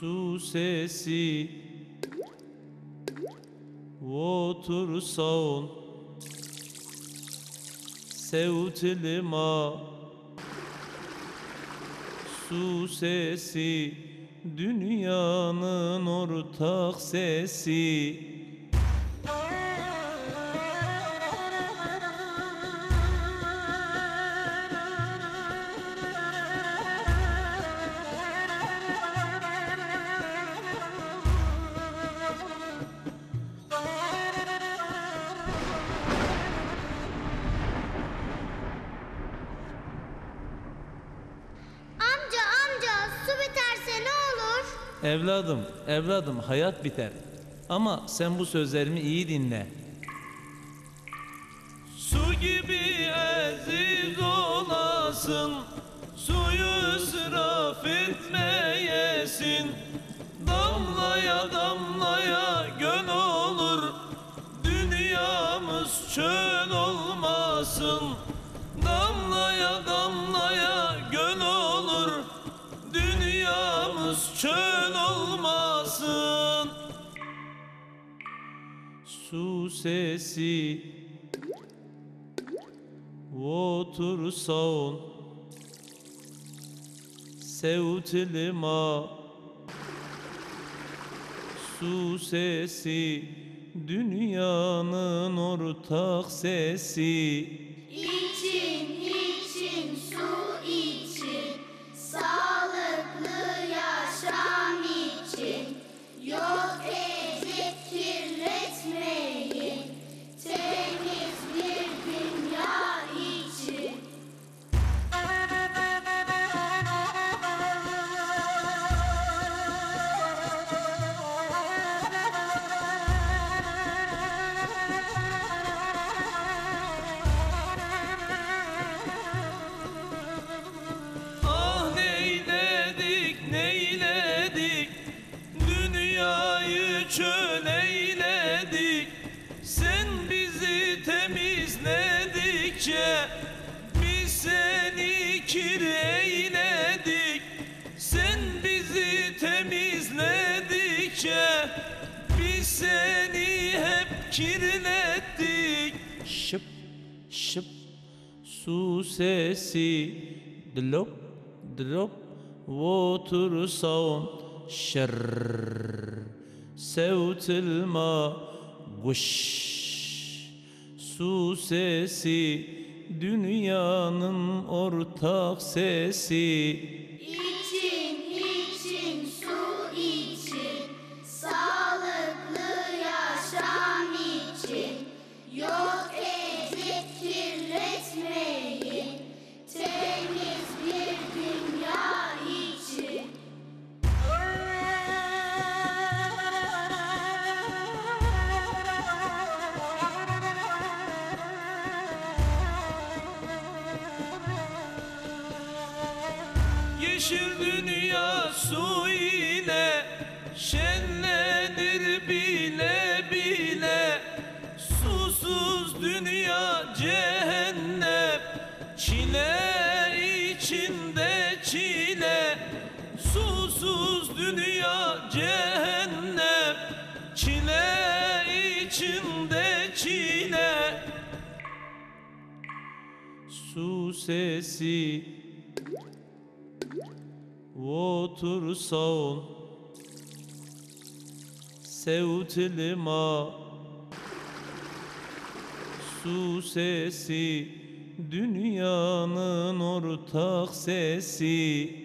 Su sesi. Water sound Sevt Su sesi. Dünyanın ortak sesi Evladım, evladım hayat biter. Ama sen bu sözlerimi iyi dinle. Su gibi aziz olasın, suyu israf etmeyesin. Damlaya damlaya göl olur, dünyamız çöl olmasın. Damlaya damlaya göl olur, dünyamız çöl Su sesi. Water sound Sevt Su sesi. Dünyanın ortak sesi. İçin çöl eyledik. Sen bizi temizledikçe Biz seni kir eyledik. Sen bizi temizledikçe Biz seni hep kirlettik. Şıp şıp Su sesi Drop drop Water sound Şerr Sevt ilma Guş Su sesi Dünyanın ortak sesi Yeşil dünya su ile şenlenir bile bile. Susuz dünya cehennem Çile içinde çile. Susuz dünya cehennem Çile içinde çile. Su sesi Water sound Sevt ilma Su sesi Dünyanın ortak sesi